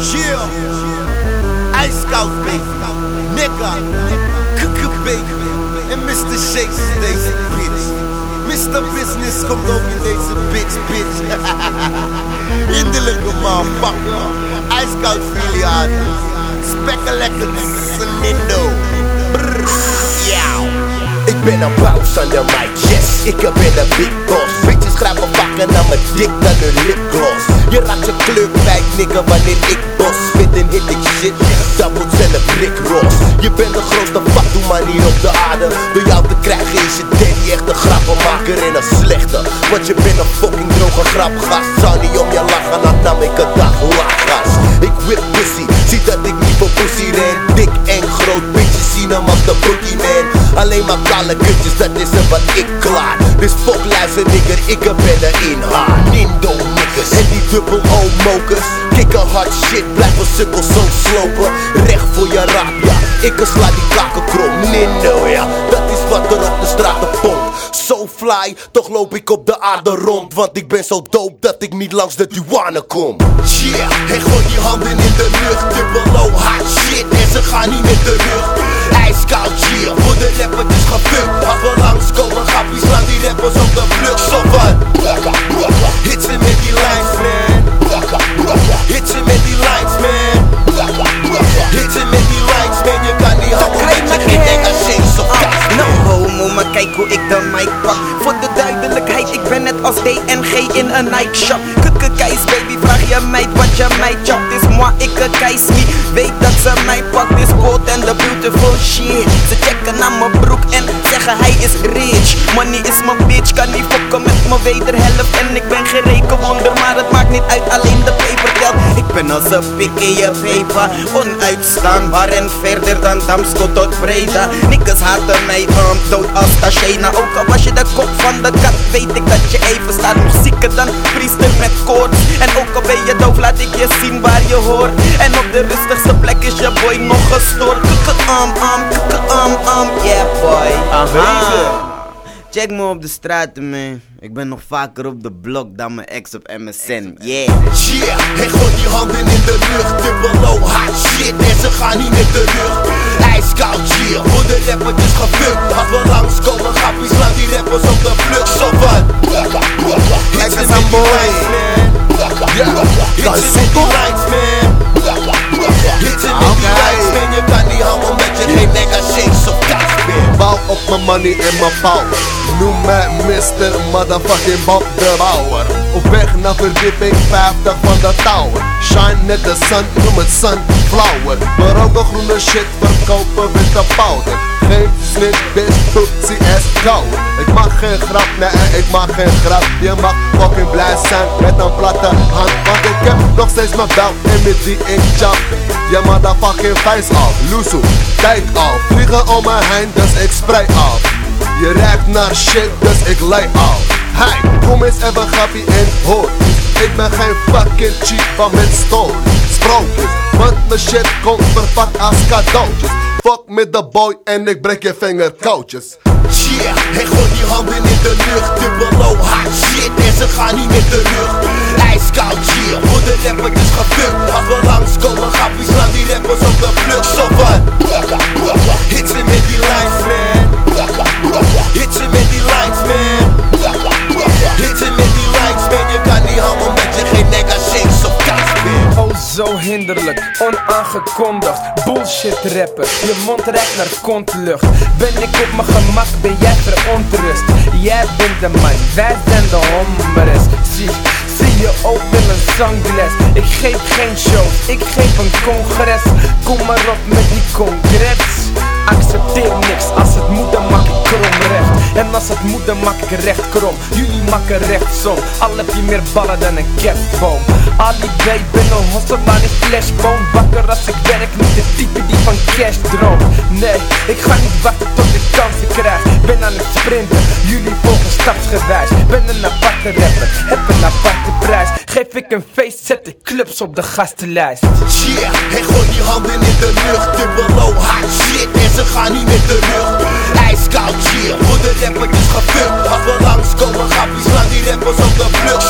Yeah. Ice Scout baby. Nigga. Kuku baby. En Mr. Shakes deze bitch. Mr. Business komt ook in deze bitch, bitch. Hinderlijke motherfucker. Ice Scout filiaten. Spekkelekker Nindo. Yow. Ik ben een paus aan de mic, yes, ik ben een big boss Bitches graven vakken naar mijn dik dan hun lipgloss Je raakt je kleur kwijt, nigga, wanneer ik bos. Spit en hit ik shit, dat moet zelf Rick Ross. Je bent de grootste doe man hier op de aarde. Door jou te krijgen is je daddy echt een grappenmaker en een slechte Want je bent een fucking droge grapgast Zou niet om je lachen, dan nam ik een dag lachgas Ik whip pussy, zie dat ik niet voor pussy ren. Dik en groot, bitches zien hem als de boogeyman Alleen maar kale kutjes, dat is er wat ik klaar. Dus fuck luister nigger, ik ben er in haar. Nindo dubbel O-mokers Kikken hard shit, blijven sukkels zo slopen Recht voor je raap, ja Ik sla die kaken krom, Nindo ja Dat is wat er op de straat pompt So fly, toch loop ik op de aarde rond. Want ik ben zo dope dat ik niet langs de douane kom. Yeah, en gooi die handen in de lucht. Dubbel O, hard shit en ze gaan niet met de rug hoe ik de mic pak. Voor de duidelijkheid, ik ben net als DNG in een Nike shop Kukke keis baby, vraag je meid wat je mij chopt Is moi, ik een keis niet. Weet dat ze mij pakt, is gold en the beautiful shit. Ze checken naar mijn broek en zeggen hij is rich. Money is mijn bitch, kan niet fokken met mijn wederhelft. En ik ben geen rekenwonder, maar het maakt niet uit, de ben als een pik in je paper, onuitstaanbaar En verder dan Damsko tot Breda. Niggas haten mij um, dood als Tashena. Ook al was je de kop van de kat, weet ik dat je even staat. Muzieker dan priester met koorts. En ook al ben je doof, laat ik je zien waar je hoort. En op de rustigste plek is je boy nog gestoord. Kukke am am, kukke am am, yeah boy. Aha. Check me op de straten man. Ik ben nog vaker op de blok dan mijn ex op MSN, yeah. Yeah, en gooi die handen in de lucht Dubbel O, hard shit. En ze gaan niet met de rug Ijskoud, yeah, voor de rappertjes gefukt. Als we langskomen, grappies, slaan die rappers op de vlucht. Zo van lines, man. Hits in met die lines, man. Hits in die lines, man. Je kan niet hangen met je geen nek als shakes of man Bouw op mijn money en mijn power. Noem mij Mr. Motherfucking Bob de Bauer. Op weg naar verdieping 50 van de tower. Shine net de sun, noem het sunflower. We roken groene shit, verkopen witte powder. Geen snitch, bitch, toetsie ass koud. Ik mag geen grap, nee, ik mag geen grap. Je mag fucking blij zijn met een platte hand. Want ik heb nog steeds mijn bel en met die ik chop. Je motherfucking face af, loesoe, tijd af. Vliegen om me heen, dus ik spray af. Je naar shit, dus ik lay af. Hey, kom eens even grappie en hoor. Ik ben geen fucking cheap van met story. Sprookjes, want mijn shit komt verpakt als cadeautjes. Fuck met de boy en ik breek je vingerkootjes. Yeah, en gooi die handen in de lucht Dubbel O, hard shit en ze gaan niet met de rug Ijskoud, yeah, voor de rappertjes gefukt Als we langskomen, grappies, slaan die rappers op de vlucht hinderlijk, onaangekondigd. Bullshit rapper, je mond reikt naar kontlucht. Ben ik op mijn gemak, ben jij verontrust. Jij bent de man, wij zijn de hombres Zie, zie je ook in een sangles Ik geef geen shows, ik geef een congres. Kom maar op met die congres Accepteer niks, En als het moet dan maak ik recht krom Jullie maken rechtsom, al heb je meer ballen dan een kerstboom. Ali B, ben een hostelaar in flashboom. Wakker als ik werk, niet de type die van cash droomt. Nee, ik ga niet wachten tot ik kansen krijg. Ben aan het sprinten, jullie volgen stapsgewijs. Ben een aparte rapper, heb een aparte prijs. Geef ik een feest, zet ik clubs op de gastenlijst. Yeah, en gooi die handen in de lucht Dubbel O, hard shit en ze gaan niet met de Ijskoud, yeah, voor de rappertjes gefukt Als we langskomen, grappies, slaan die rappers op de vlucht Zo van Hits in